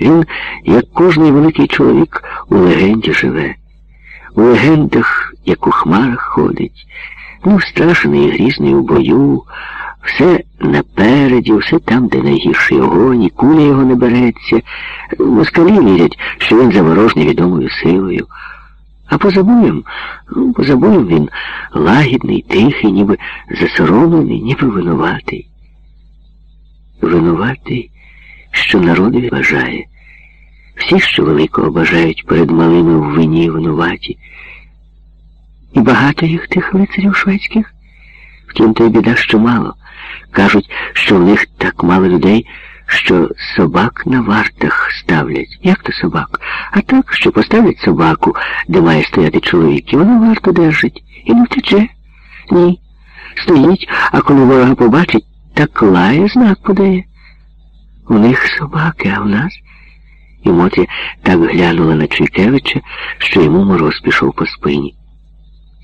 Він, як кожний великий чоловік, у легенді живе, у легендах, як у хмарах ходить, ну, страшний і грізний у бою, все напереді, все там, де найгірший огонь, і куля його не береться. Москалі вірять, що він заворожний відомою силою. А поза боєм, ну, поза боєм він лагідний, тихий, ніби засоромлений, ніби винуватий. Винуватий, що народові бажає. Всі, що великого бажають перед малими в вині винуваті. І багато їх тих лицарів шведських. Втім, то й біда, що мало. Кажуть, що в них так мало людей, що собак на вартах ставлять. Як то собак? А так, що поставлять собаку, де має стояти чоловік, і вона варто держить. І не втече. Ні. Стоїть, а коли ворога побачить, так лає знак подає. У них собаки, а в нас. І Мотря так глянула на Чуйкевича, що йому мороз пішов по спині.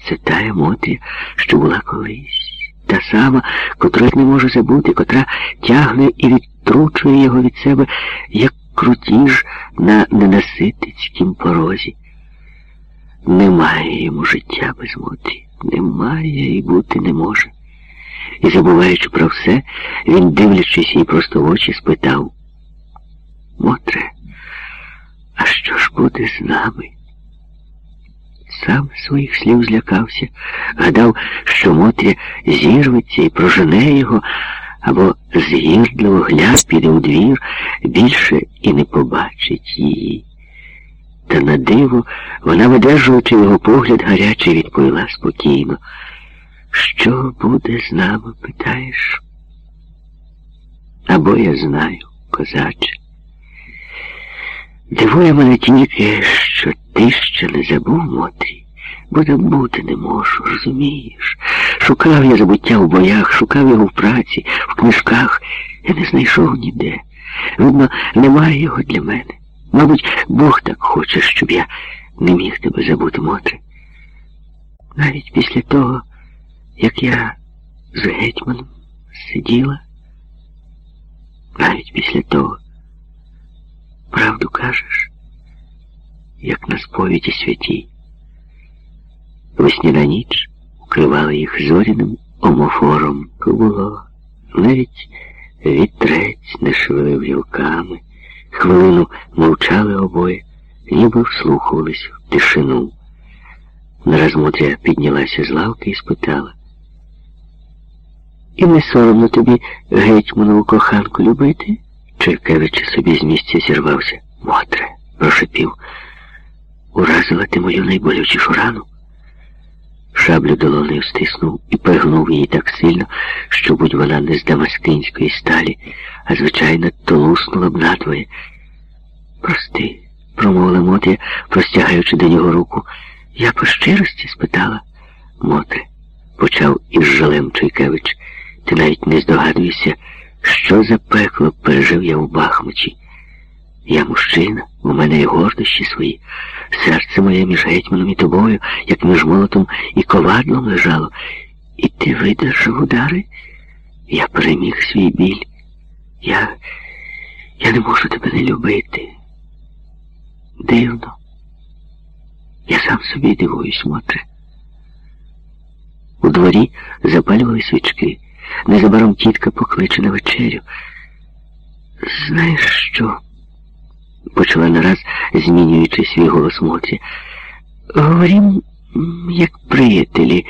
Це та Мотря, що була колись. Та сама, котру не може забути, котра тягне і відтручує його від себе, як крутіж на ненаситицькім порозі. Немає йому життя без Мотрі. Немає і бути не може. І, забуваючи про все, він, дивлячись їй просто в очі, спитав Мотре, а що ж буде з нами? Сам своїх слів злякався, гадав, що Мотря зірветься і прожене його, або згірдливо гляд піде у двір, більше і не побачить її. Та на диво вона, видержуючи його погляд, гарячий, відповіла спокійно. Що буде з нами, питаєш? Або я знаю, козаче. Дивує мене тільки, що ти ще не забув Мотрі, бо забути не можу, розумієш? Шукав я забуття в боях, шукав його в праці, в книжках. Я не знайшов ніде. Видно, немає його для мене. Мабуть, Бог так хоче, щоб я не міг тебе забути, Мотре. Навіть після того, як я з гетьманом сиділа, навіть після того, правду кажеш, як на сповіді святій. Весняна ніч укривала їх зоряним омофором. Було навіть вітрець не шевелив гілками. Хвилину мовчали обоє, ніби вслухувались в тишину. Нараз Мотря піднялася з лавки і спитала. І не соромно тобі гетьманову коханку любити? Черкевич собі з місця зірвався. Мотре, прошепів. Уразила ти мою найболючішу рану. Шаблю долонею стиснув і пригнув її так сильно, що будь вона не з дамаскинської сталі, а звичайно, то луснула б надвоє. Прости, промовила Мотря, простягаючи до нього руку. Я по щирості спитала. Мотре, почав із жалем Чуйкевич. Ти навіть не здогадуєшся, що за пекло пережив я у Бахмачі. Я мужчина, у мене є гордощі свої. Серце моє між гетьманом і тобою, як між молотом і ковадлом лежало. І ти видержав удари? Я переміг свій біль. Я. Я не можу тебе не любити. Дивно. Я сам собі дивуюсь, Мотре. У дворі запалювали свічки. Незабаром тітка покличе на вечерю. Знаєш що? Почала нараз, змінюючи свій голос Мотрі. Говорім, як приятелі.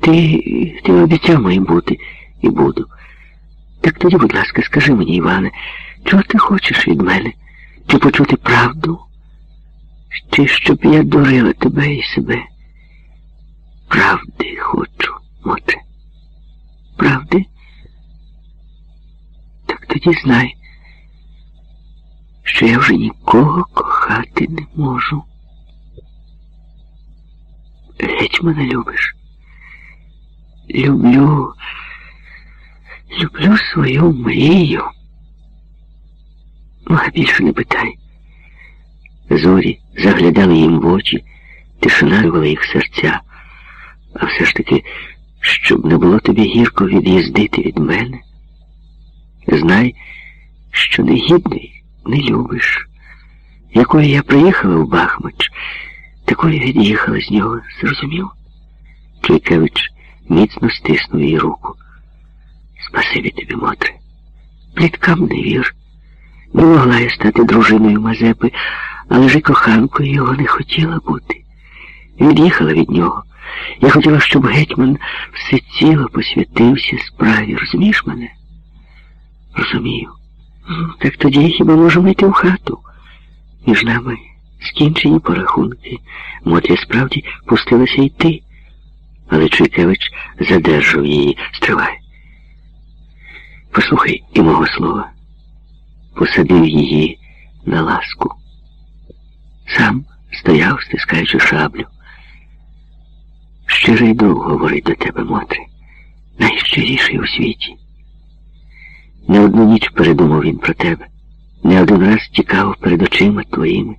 Ти ти обіцяв мені бути і буду. Так тоді, будь ласка, скажи мені, Іване, чого ти хочеш від мене? Чи почути правду? Чи щоб я дурила тебе і себе? Правди хочу, Мотре. Правди? Так тоді знай, що я вже нікого кохати не можу. Геть мене любиш. Люблю, люблю свою мрію. Ну, а більше не питай. Зорі заглядали їм в очі, тишина рвала їх серця, а все ж таки, щоб не було тобі гірко від'їздити від мене, знай, що негідний не любиш. якою я приїхала в Бахмач, такою від'їхала з нього, зрозумів? Чуйкевич міцно стиснув її руку. Спасибі тобі, Мотре. Пліткам не вір. Не могла я стати дружиною Мазепи, але ж і коханкою його не хотіла бути. Від'їхала від нього. Я хотіла, щоб гетьман всеціло посвятився справі. Розумієш мене? Розумію. Так тоді хіба можемо йти в хату? Між нами скінчені порахунки. Мотря справді пустилася йти. Але Чуйкевич задержав її. Стривай. Послухай і мого слова. Посадив її на ласку. Сам стояв, стискаючи шаблю. Щирий друг говорить до тебе, Мотре, найщиріший у світі. Не одну ніч передумав він про тебе, не один раз тікав перед очима твоїми.